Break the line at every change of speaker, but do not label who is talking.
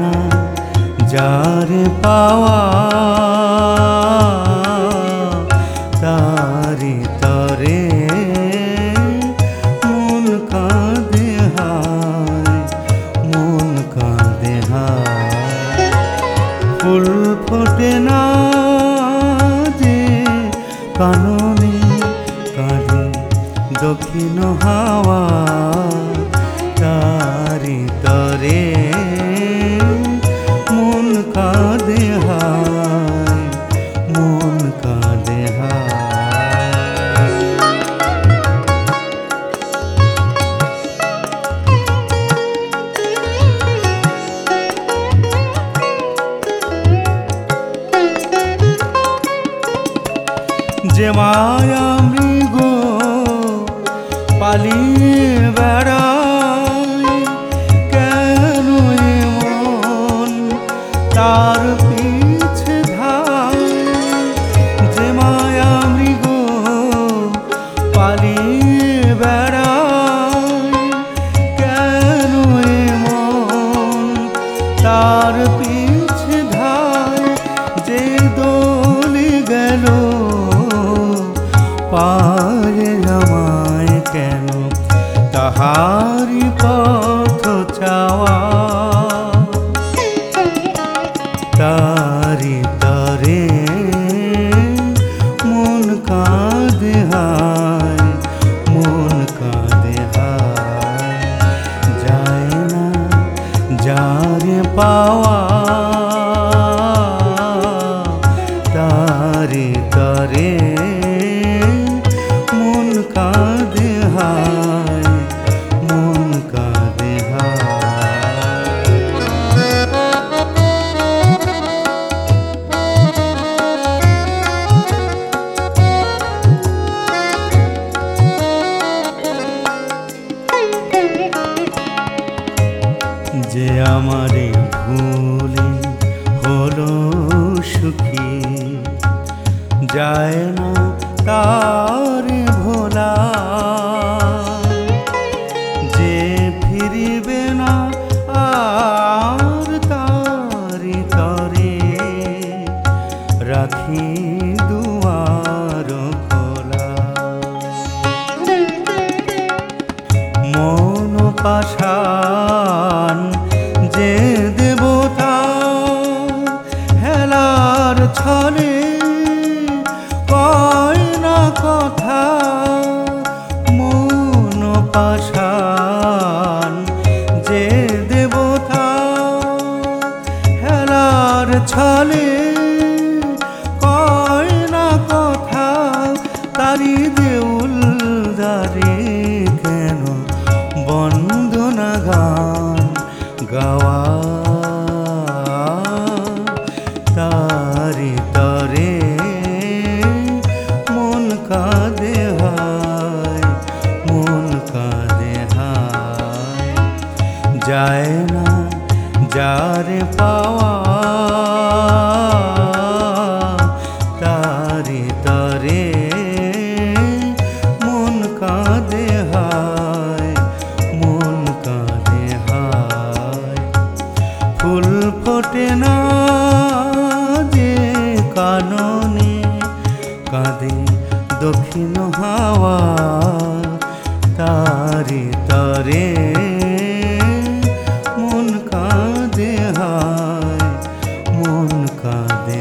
না যার পাওয়া তারি তরে মন কাঁদে হায়, মন কাঁদে ফুল ফোটে না যে কাননে কাঁদে দক্ষিণ হাওয়া কাঁদে যে মায়া মৃগ পালিয়ে বেড়ায় কেন তার পিছে বেড়ায়। কেন এমন তার পিছে ধায় যে দোলে গেল পারে আমায় কেন? তাহারি পথ পাওয়া। তারে তারে মন কাঁদে হায় মন কাঁদে যে আমারে যায় না তার ছলে কয় না কথা, তারি দেউল দারে কেন বন্দনা গান গাওয়া? তারি তরে মন কাঁদে হায়, মন কাঁদে হায়। যায় না যারে পাওয়া ফোটে না যে কাননে কাঁদে দক্ষিণ হাওয়া তারে তরে মন কাঁদে হায় মন কাঁদে